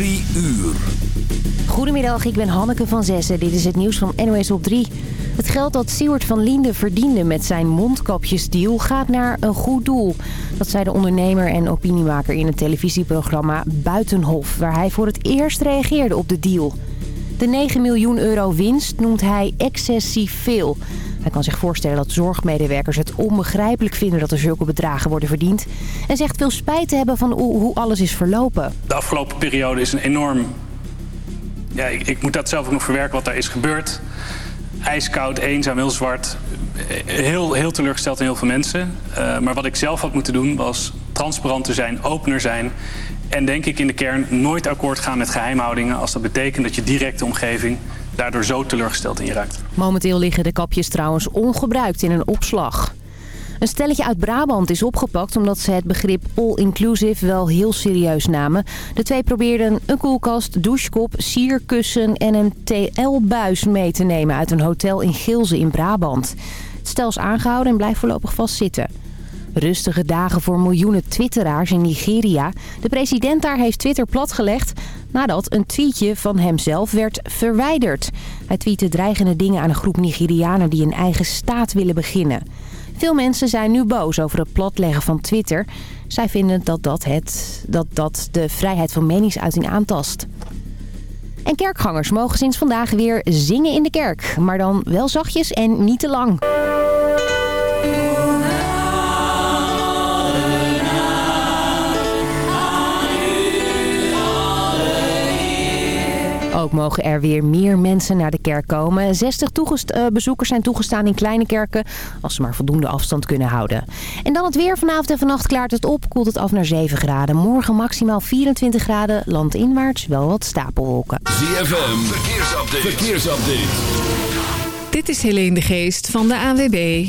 Drie uur. Goedemiddag, ik ben Hanneke van Zessen. Dit is het nieuws van NOS op 3. Het geld dat Siewert van Linden verdiende met zijn mondkapjesdeal gaat naar een goed doel. Dat zei de ondernemer en opiniemaker in het televisieprogramma Buitenhof... waar hij voor het eerst reageerde op de deal. De 9 miljoen euro winst noemt hij excessief veel. Hij kan zich voorstellen dat zorgmedewerkers het onbegrijpelijk vinden dat er zulke bedragen worden verdiend. En zegt veel spijt te hebben van hoe alles is verlopen. De afgelopen periode is een enorm... Ja, ik, ik moet dat zelf ook nog verwerken wat daar is gebeurd. Ijskoud, eenzaam, heel zwart. Heel, heel teleurgesteld in heel veel mensen. Uh, maar wat ik zelf had moeten doen was transparanter zijn, opener zijn... En denk ik in de kern nooit akkoord gaan met geheimhoudingen... als dat betekent dat je directe omgeving daardoor zo teleurgesteld in je. Momenteel liggen de kapjes trouwens ongebruikt in een opslag. Een stelletje uit Brabant is opgepakt omdat ze het begrip all-inclusive wel heel serieus namen. De twee probeerden een koelkast, douchekop, sierkussen en een TL-buis mee te nemen uit een hotel in Gilze in Brabant. Het stel is aangehouden en blijft voorlopig vastzitten. Rustige dagen voor miljoenen twitteraars in Nigeria. De president daar heeft Twitter platgelegd nadat een tweetje van hemzelf werd verwijderd. Hij tweette dreigende dingen aan een groep Nigerianen die een eigen staat willen beginnen. Veel mensen zijn nu boos over het platleggen van Twitter. Zij vinden dat dat, het, dat, dat de vrijheid van meningsuiting aantast. En kerkgangers mogen sinds vandaag weer zingen in de kerk. Maar dan wel zachtjes en niet te lang. Ook mogen er weer meer mensen naar de kerk komen. 60 uh, bezoekers zijn toegestaan in kleine kerken, als ze maar voldoende afstand kunnen houden. En dan het weer. Vanavond en vannacht klaart het op, koelt het af naar 7 graden. Morgen maximaal 24 graden, landinwaarts wel wat stapelwolken. ZFM, verkeersupdate. verkeersupdate. Dit is Helene de Geest van de ANWB.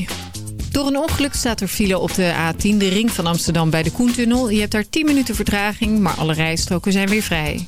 Door een ongeluk staat er file op de A10, de ring van Amsterdam bij de Koentunnel. Je hebt daar 10 minuten vertraging, maar alle rijstroken zijn weer vrij.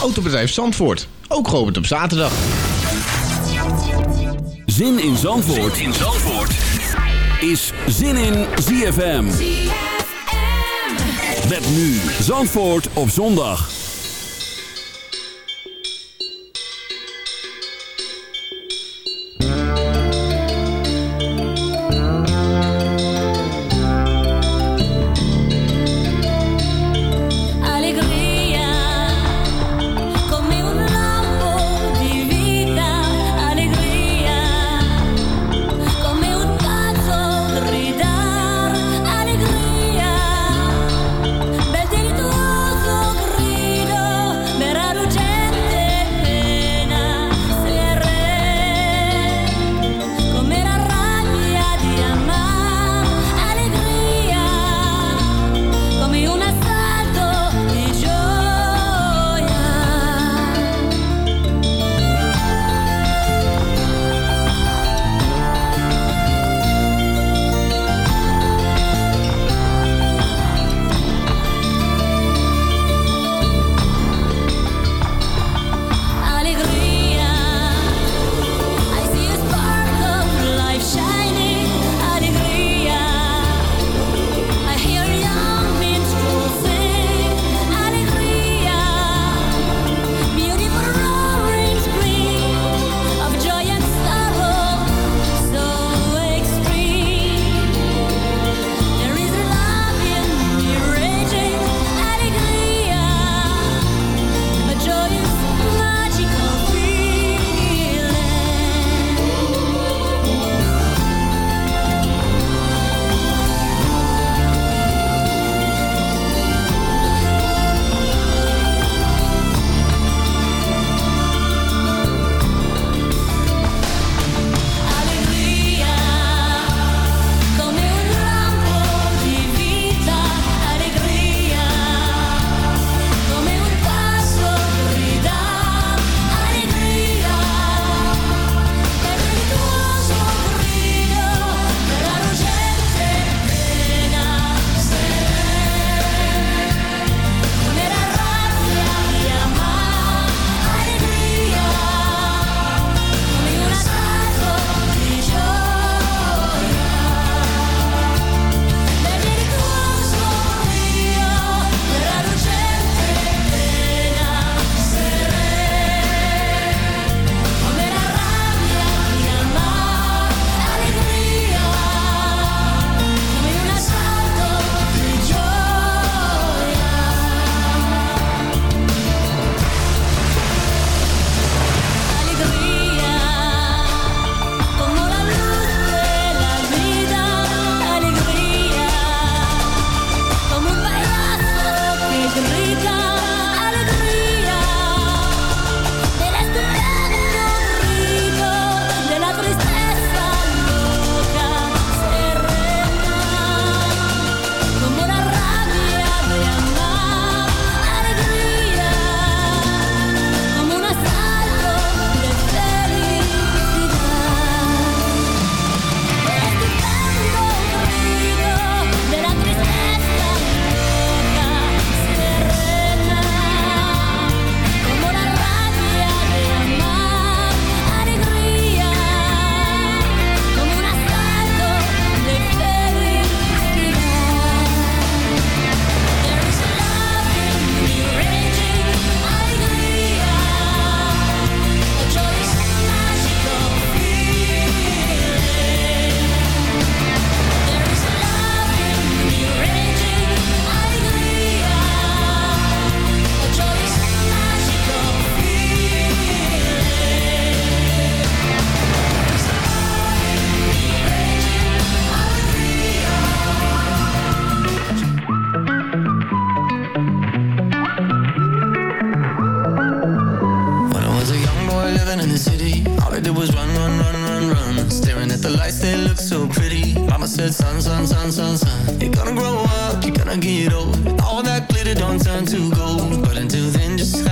Autobedrijf Zandvoort. Ook geopend op zaterdag. Zin in Zandvoort, zin in Zandvoort. is Zin in ZFM. ZFM. Met nu Zandvoort op zondag.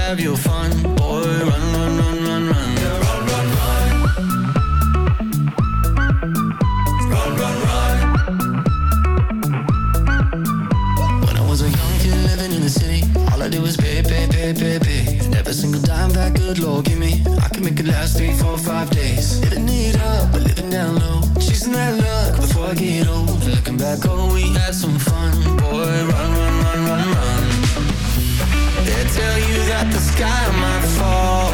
Have your fun. Boy, run, run, run, run, run. run, run, run. Run, run, run. When I was a young kid living in the city, all I did was pay, pay, pay, pay, pay. Every single dime that good Lord give me, I can make it last three, four, five days. Living it up, but living down low. Chasing that luck before I get old. Looking back, oh, we had some fun. Boy, run, run, you that the sky might fall.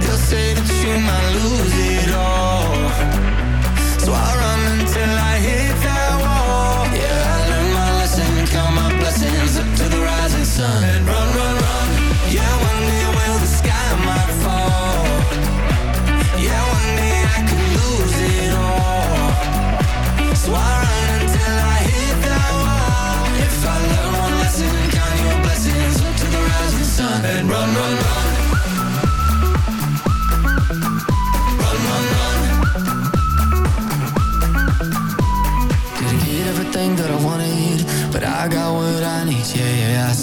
They'll say that you might lose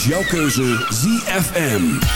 is jouw keuze ZFM.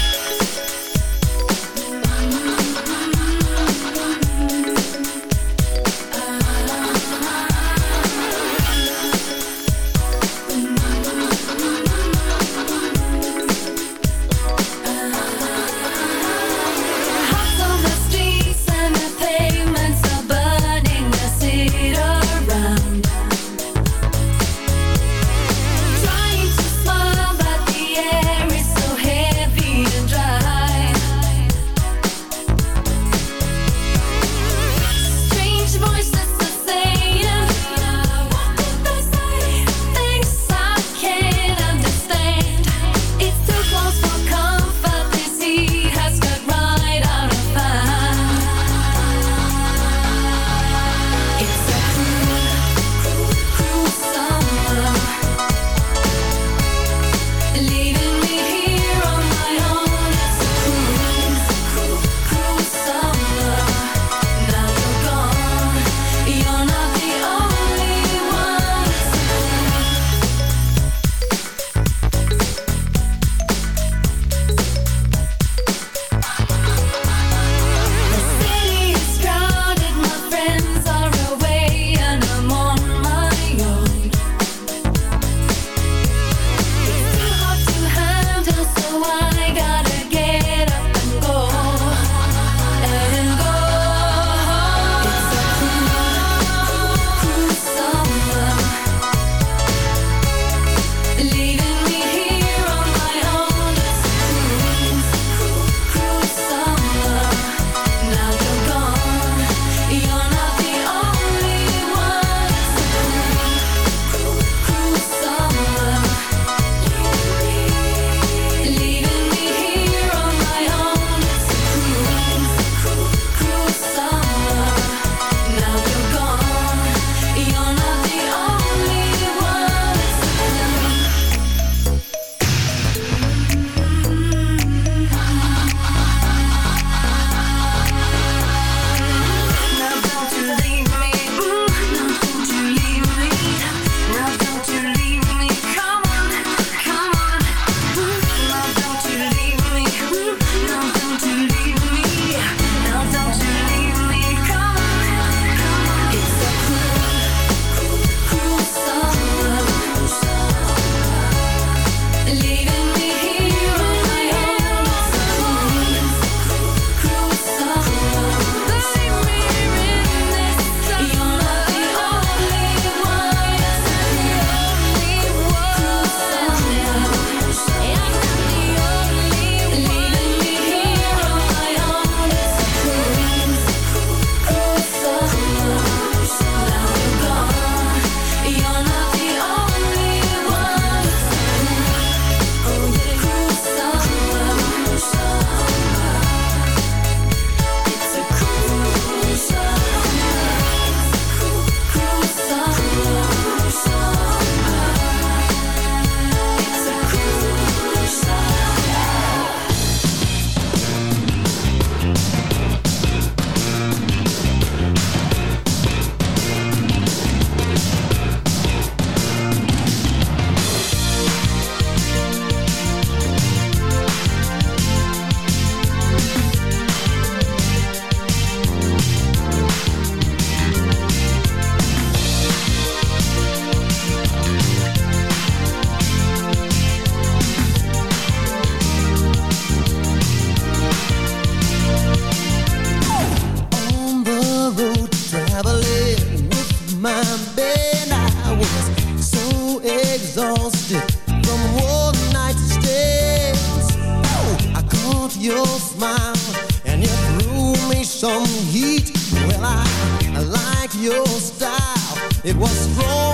your smile And you threw me some heat. Well, I like your style. It was strong.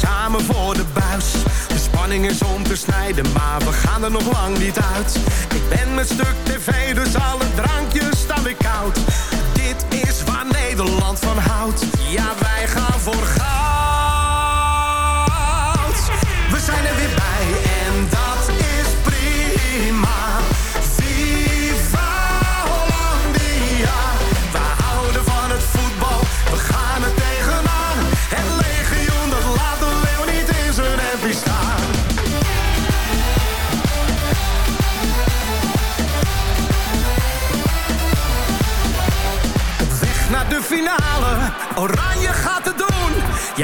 Samen voor de buis. De spanning is om te snijden, maar we gaan er nog lang niet uit. Ik ben met stuk tv, dus alle drankjes staan weer koud. Dit is waar Nederland van houdt. Ja, wij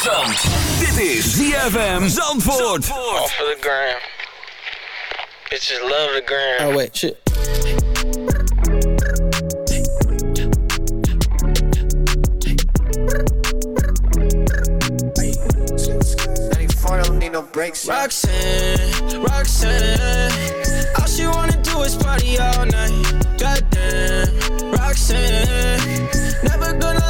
Zandvoort. Dit is ZFM Zandvoort. Zandvoort. Off of the gram. Bitches love the gram. Oh wait, shit. no breaks. Roxanne, Roxanne, all she wanna do is party all night. Goddamn, Roxanne, never gonna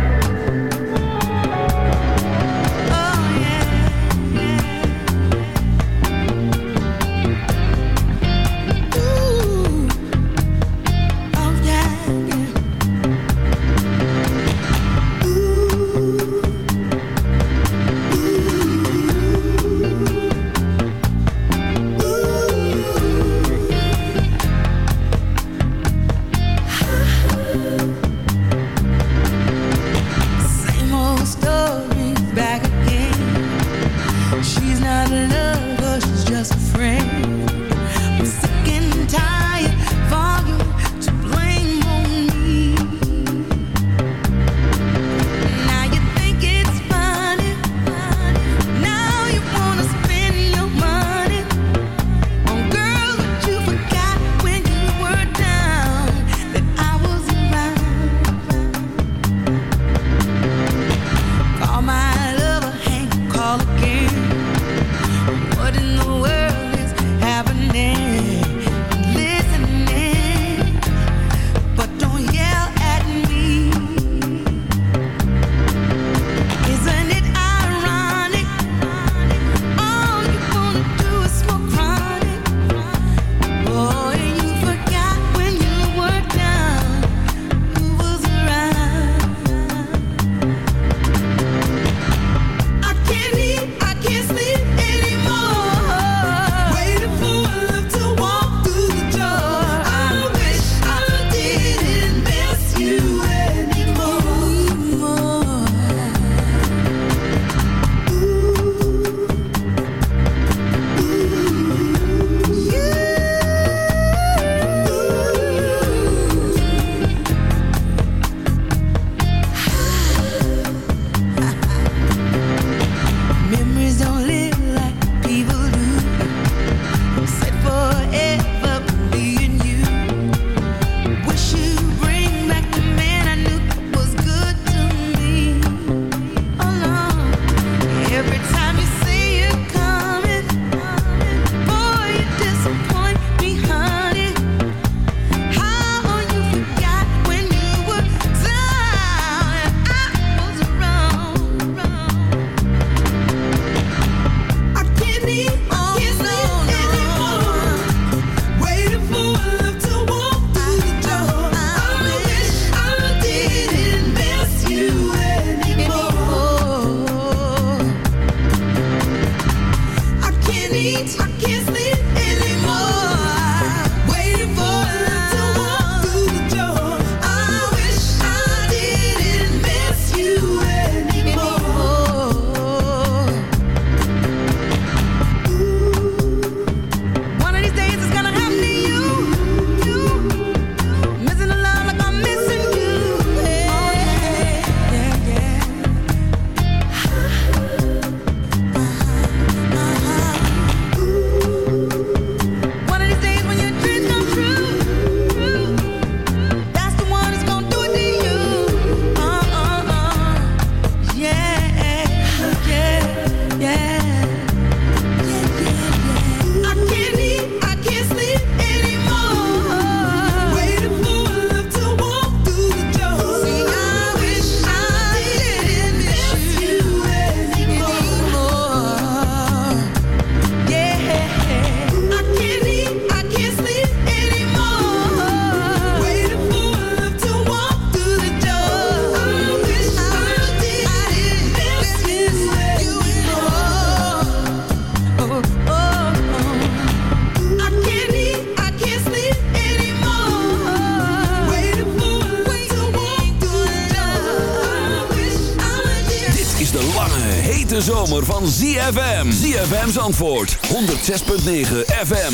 ZFM's antwoord 106.9 FM.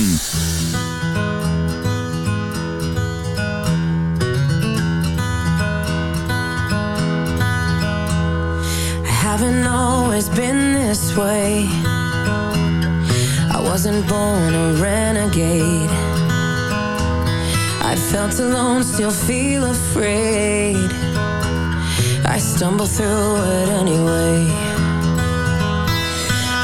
I haven't always been this way. I wasn't born a renegade. I felt alone, still feel afraid. I stumble through it anyway.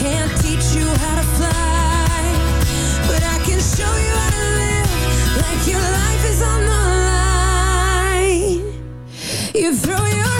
can't teach you how to fly, but I can show you how to live like your life is on the line. You throw your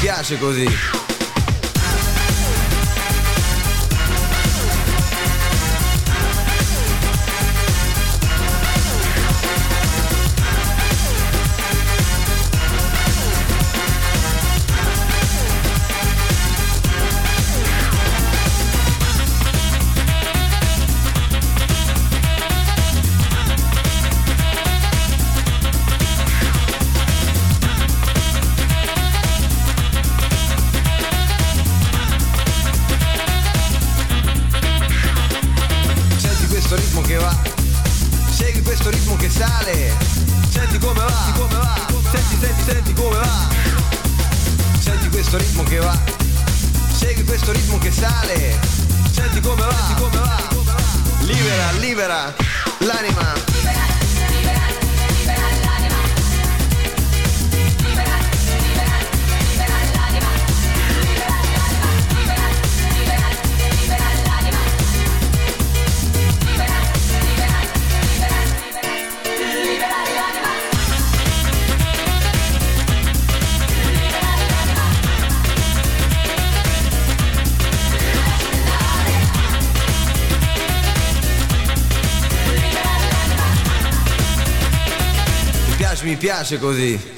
piace così. piace così.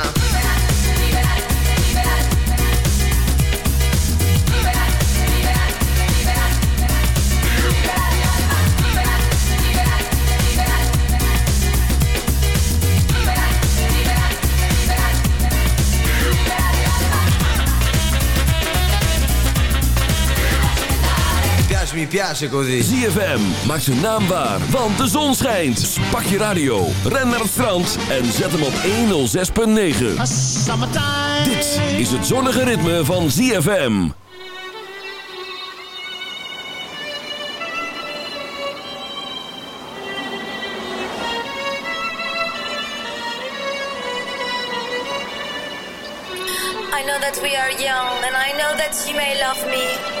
piace così. ZFM, maak zijn naam waar, want de zon schijnt. Spak pak je radio, ren naar het strand en zet hem op 106.9. Dit is het zonnige ritme van ZFM. I know that we are young and I know that you may love me.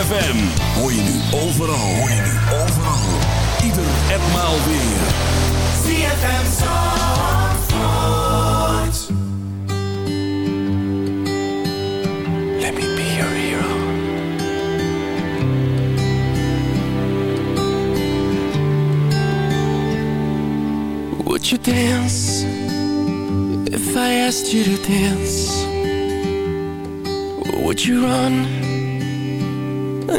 ZFM. Hoor je nu overal. Hoor je nu overal. Ieder en maal weer. ZFM Zandvoort. Let me be your hero. Would you dance if I asked you to dance? Would you run?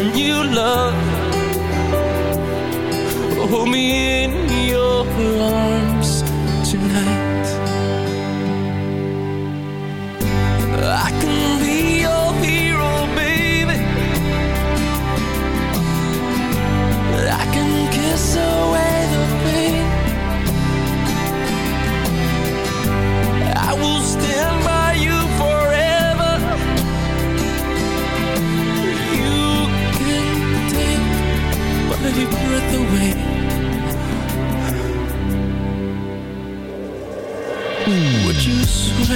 one you love. Hold me in your arms.